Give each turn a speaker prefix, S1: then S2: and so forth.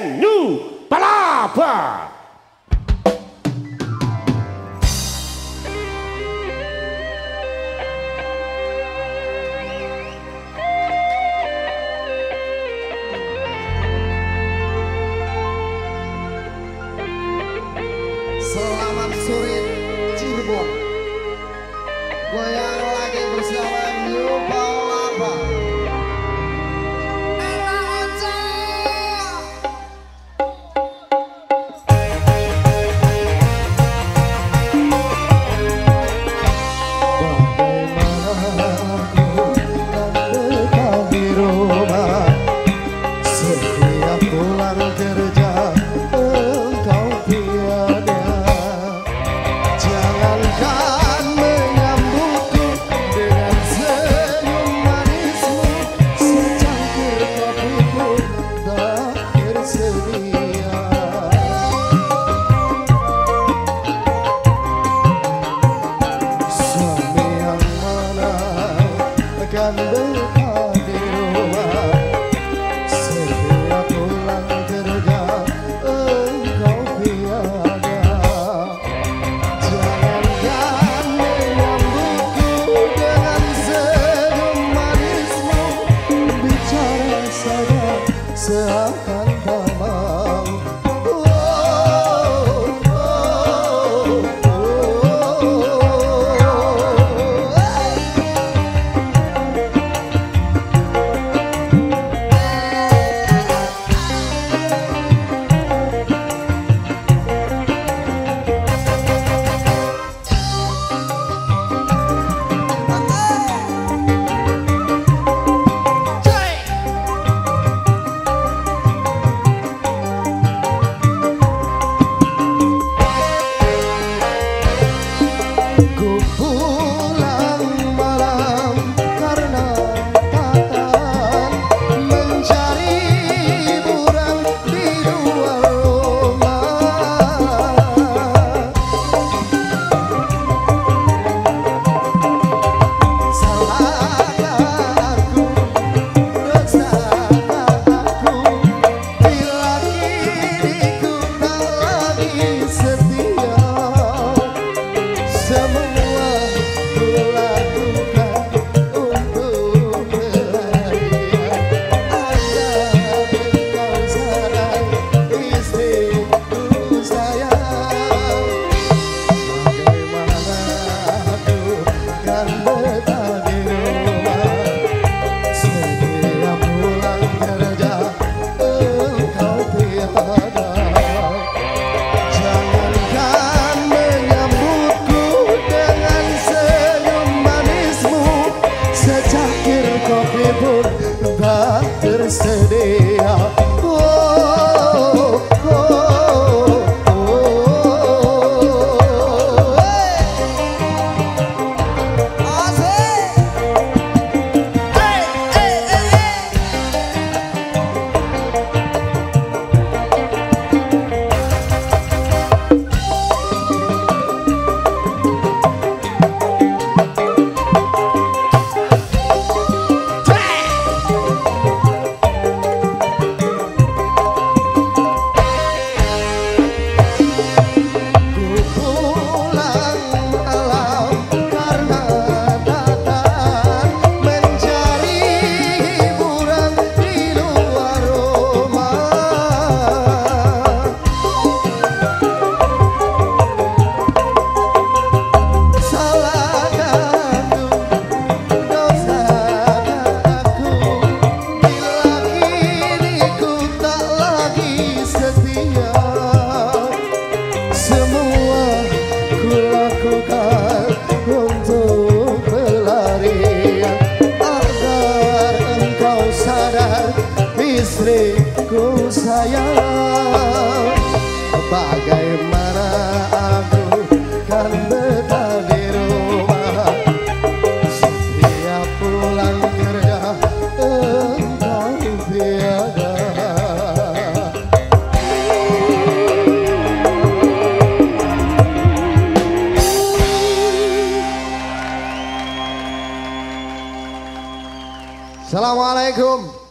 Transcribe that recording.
S1: Venue Palapa.
S2: Selamat sore Cirebon Goyang Bagaimana aku kan betah di rumah? Setiap pulang kerja engkau tiada. Assalamualaikum.